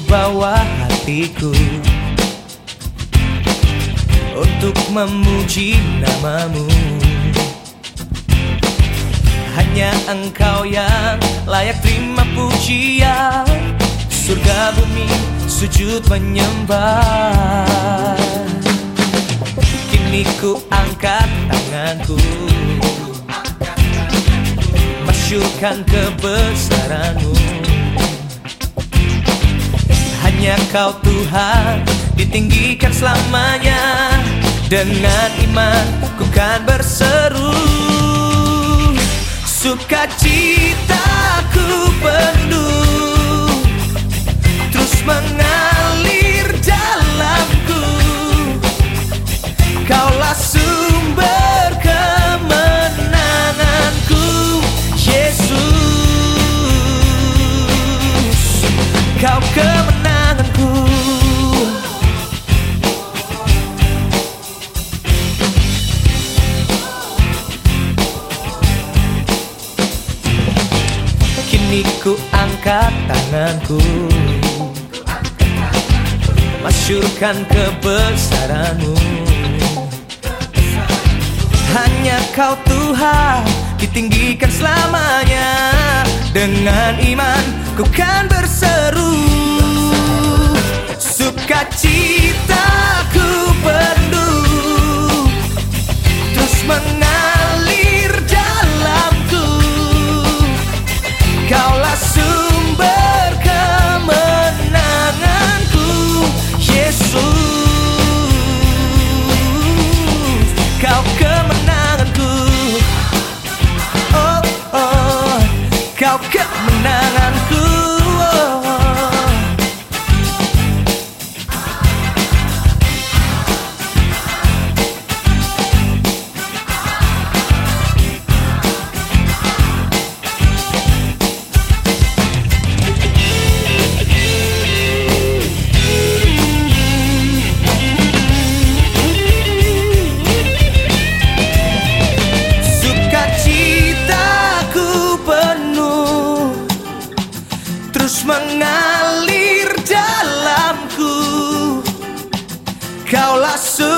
hatiku Untuk memuji namamu. Hanya engkau yang layak terima pujian. Surga bumi sujud menyembah. Kini ku angkat tanganku. Masyurkan kebesaranmu Hanya kau Tuhan ditinggikan selamanya. Dengan iman ku kan berseru. Sukacitaku penuh. Terus mengalir dalamku. Kaulah sumber kemenanganku Yesus. Kau kemenanganku Kini ku angkat tanganku. Masyurkan kebesaranmu. Hanya kau Tuhan ditinggikan selamanya. Dengan iman ku kan berseru. Sukacitaku Kau kemenanganku mengalir dalamku Kaulah sumber